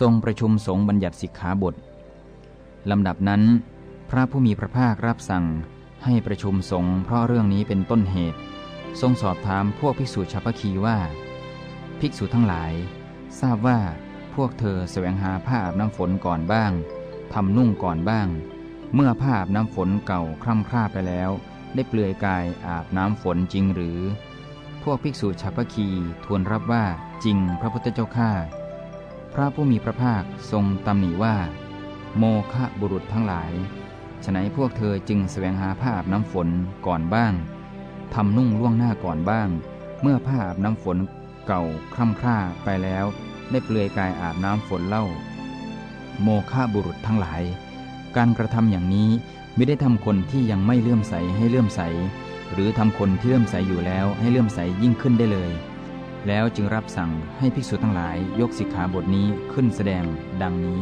ทรงประชุมสงฆ์บัญญัติสิกขาบทลำดับนั้น พระผู้มีพระภาครับสั่งให้ประชุมสงฆ์เพราะเรื่องนี้เป็นต้นเหตุ ทรงสอบถามพวกภิกษุชาวพคีว่า ภิกษุทั้งหลาย ทราบว่าพวกเธอแสวงหาผ้าอาบน้ำฝนก่อนบ้างทำนุ่งก่อนบ้าง เมื่อผ้าอาบน้ำฝนเก่าคร่ำคร่าไปแล้ว ได้เปลือยกายอาบน้ำฝนจริงหรือ พวกภิกษุชาวพคีทูลรับว่าจริงพระพุทธเจ้าข้า พระผู้มีพระภาคทรงตำหนิว่า โมฆะบุรุษทั้งหลายฉนัยพวกเธอจึงแสวงหาผ้าอาบน้ำฝนก่อนบ้างทำนุ่งล่วงหน้าก่อนบ้าง เมื่อผ้าอาบน้ำฝนเก่าคร่ำคร่าไปแล้ว ได้เปลือยกายอาบน้ำฝนเล่า โมฆะบุรุษทั้งหลาย การกระทำอย่างนี้ไม่ได้ทำคนที่ยังไม่เลื่อมใสให้เลื่อมใส หรือทำคนที่เลื่อมใสอยู่แล้วให้เลื่อมใสยิ่งขึ้นได้เลย แล้วจึงรับสั่งให้ภิกษุทั้งหลายยกสิกขาบทนี้ขึ้นแสดงดังนี้